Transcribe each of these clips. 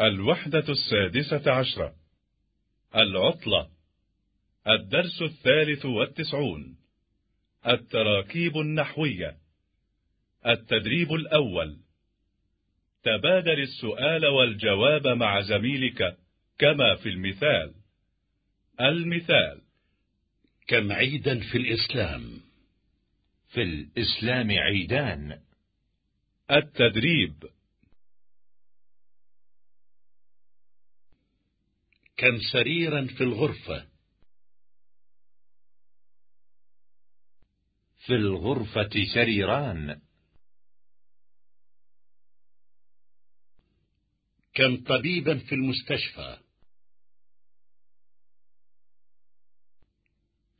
الوحدة السادسة عشرة. العطلة. الدرس الثالث والتسعون. التراكيب النحوية. التدريب الأول. تبادل السؤال والجواب مع زميلك كما في المثال. المثال. كم عيدا في الإسلام؟ في الإسلام عيدان. التدريب. كم سريرا في الغرفة. في الغرفة سريران. كم طبيبا في المستشفى.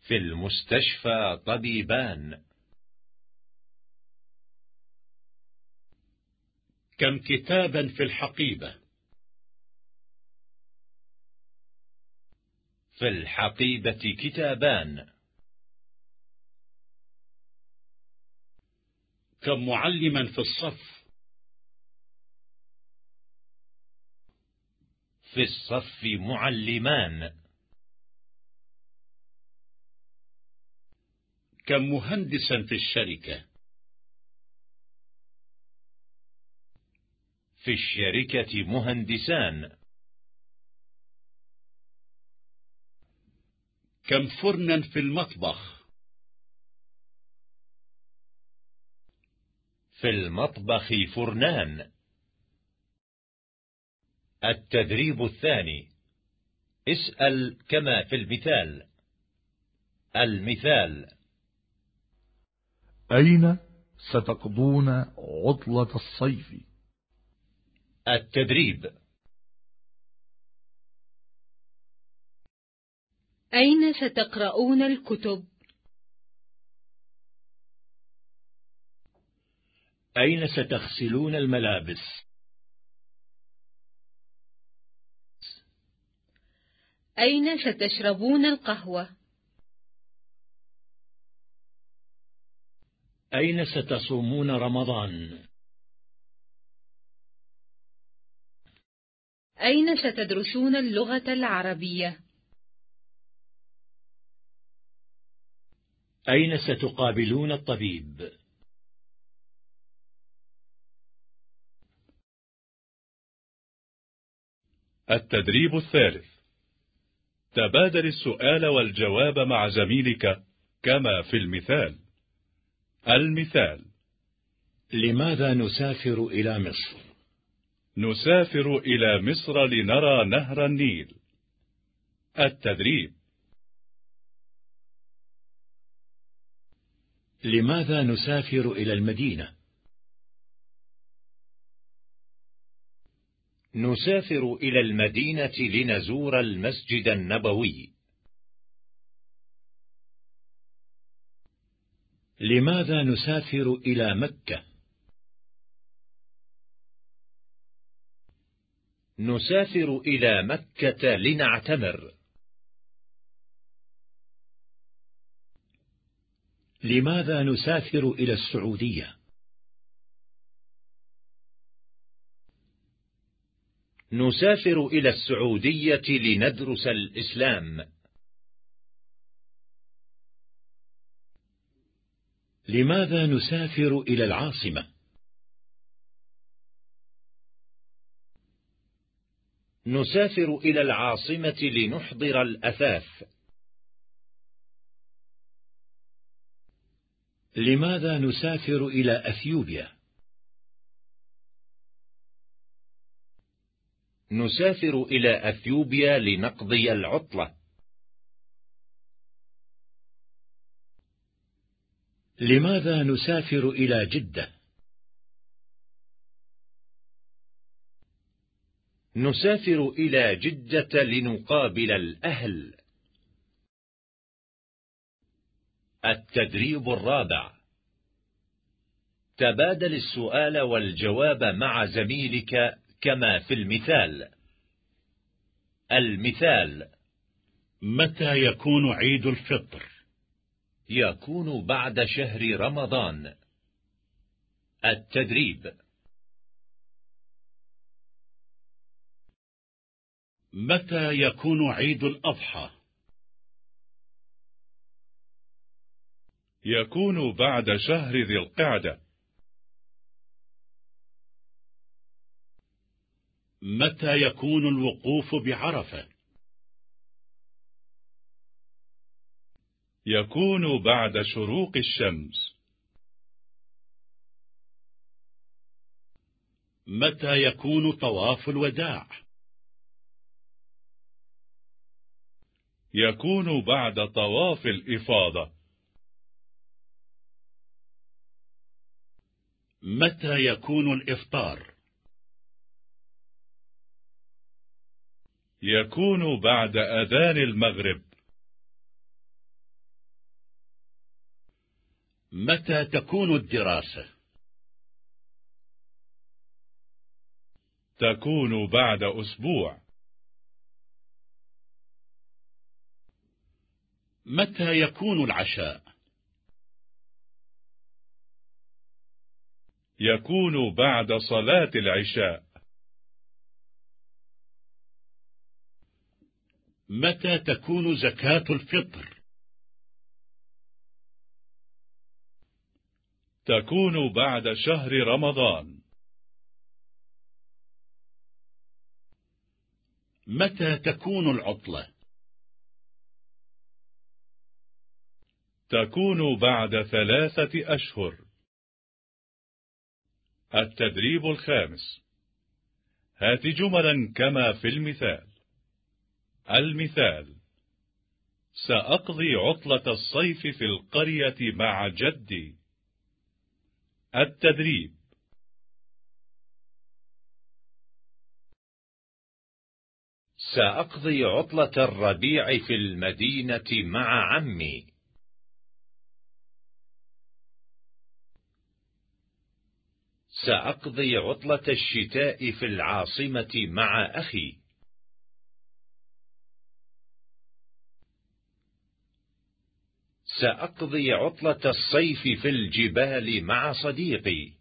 في المستشفى طبيبان. كم كتابا في الحقيبة. في الحقيبة كتابان. كم معلما في الصف. في الصف معلمان. كم مهندسا في الشركة. في الشركة مهندسان. كم فرنا في المطبخ. في المطبخ فرنان. التدريب الثاني. اسأل كما في المثال. المثال. أين ستقضون عطلة الصيف؟ التدريب. أين ستقرؤون الكتب؟ أين ستغسلون الملابس أين ستشربون القهوة؟ أين ستصومون رمضان أين ستدرسون اللغة العربية؟ أين ستقابلون الطبيب؟ التدريب الثالث. تبادل السؤال والجواب مع زميلك كما في المثال. المثال. لماذا نسافر إلى مصر؟ نسافر إلى مصر لنرى نهر النيل. التدريب. لماذا نسافر إلى المدينة؟ نسافر إلى المدينة لنزور المسجد النبوي. لماذا نسافر إلى مكة؟ نسافر إلى مكة لنعتمر. لماذا نسافر إلى السعودية؟ نسافر إلى السعودية لندرس الإسلام. لماذا نسافر إلى العاصمة؟ نسافر إلى العاصمة لنحضر الأثاث. لماذا نسافر إلى أثيوبيا؟ نسافر إلى أثيوبيا لنقضي العطلة. لماذا نسافر إلى جدة؟ نسافر إلى جدة لنقابل الأهل. التدريب الرابع. تبادل السؤال والجواب مع زميلك كما في المثال. المثال. متى يكون عيد الفطر؟ يكون بعد شهر رمضان. التدريب. متى يكون عيد الأضحى؟ يكون بعد شهر ذي القعدة. متى يكون الوقوف بعرفة؟ يكون بعد شروق الشمس. متى يكون طواف الوداع؟ يكون بعد طواف الإفاضة. متى يكون الإفطار؟ يكون بعد أذان المغرب. متى تكون الدراسة؟ تكون بعد أسبوع. متى يكون العشاء؟ يكون بعد صلاة العشاء. متى تكون زكاة الفطر؟ تكون بعد شهر رمضان. متى تكون العطلة؟ تكون بعد ثلاثة أشهر. التدريب الخامس. هات جملا كما في المثال. المثال. سأقضي عطلة الصيف في القرية مع جدي. التدريب. سأقضي عطلة الربيع في المدينة مع عمي. سأقضي عطلة الشتاء في العاصمة مع أخي. سأقضي عطلة الصيف في الجبال مع صديقي.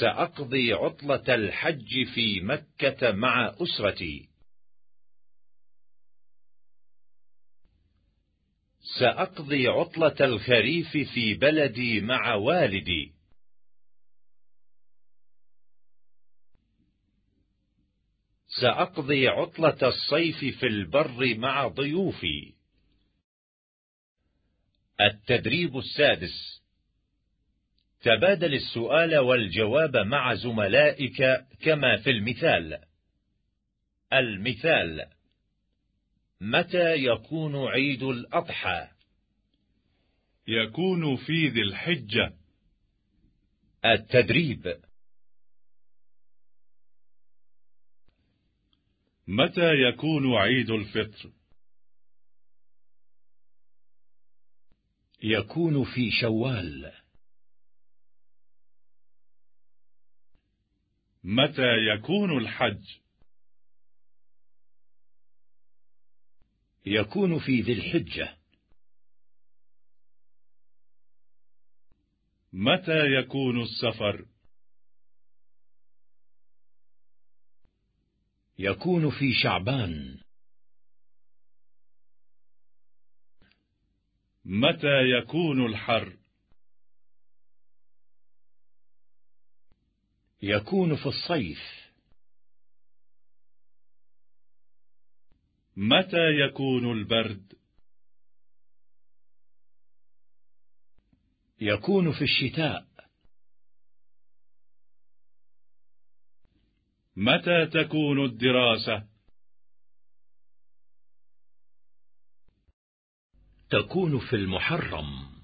سأقضي عطلة الحج في مكة مع أسرتي. سأقضي عطلة الخريف في بلدي مع والدي. سأقضي عطلة الصيف في البر مع ضيوفي. التدريب السادس. تبادل السؤال والجواب مع زملائك كما في المثال. المثال. متى يكون عيد الأضحى؟ يكون في ذي الحجة. التدريب. متى يكون عيد الفطر؟ يكون في شوال. متى يكون الحج؟ يكون في ذي الحجة. متى يكون السفر؟ يكون في شعبان. متى يكون الحر؟ يكون في الصيف. متى يكون البرد؟ يكون في الشتاء. متى تكون الدراسة؟ تكون في المحرم.